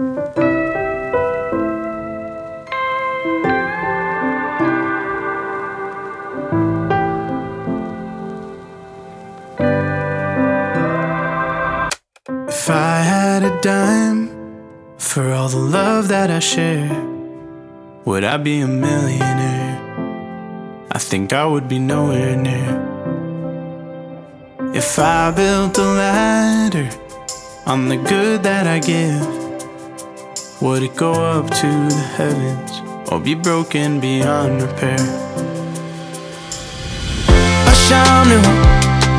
If I had a dime for all the love that I share, would I be a millionaire? I think I would be nowhere near. If I built a ladder on the good that I give, would it go up to the heavens or be broken beyond repair? I shall knew,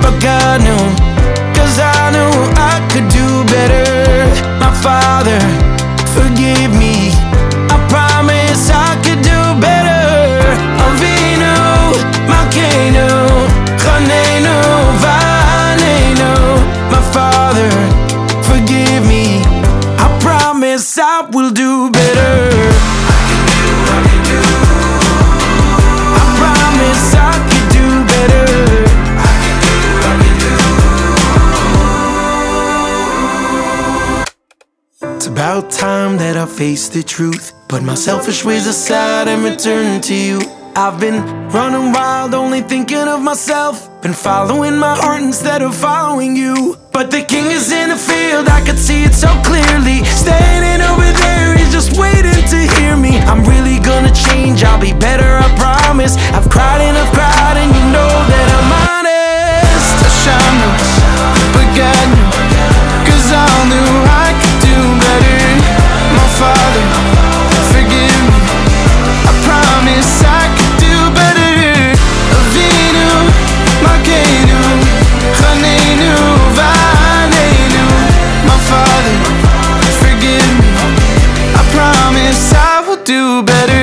but God knew, cause I knew I could do better. My Father I will do better. Can do what I can do. I promise I could do better. It's about time that I face the truth. Put my selfish ways aside and return to you. I've been running wild, only thinking of myself. Been following my heart instead of following you. But the king is in the field, I could see it so clearly. Standing I will do better.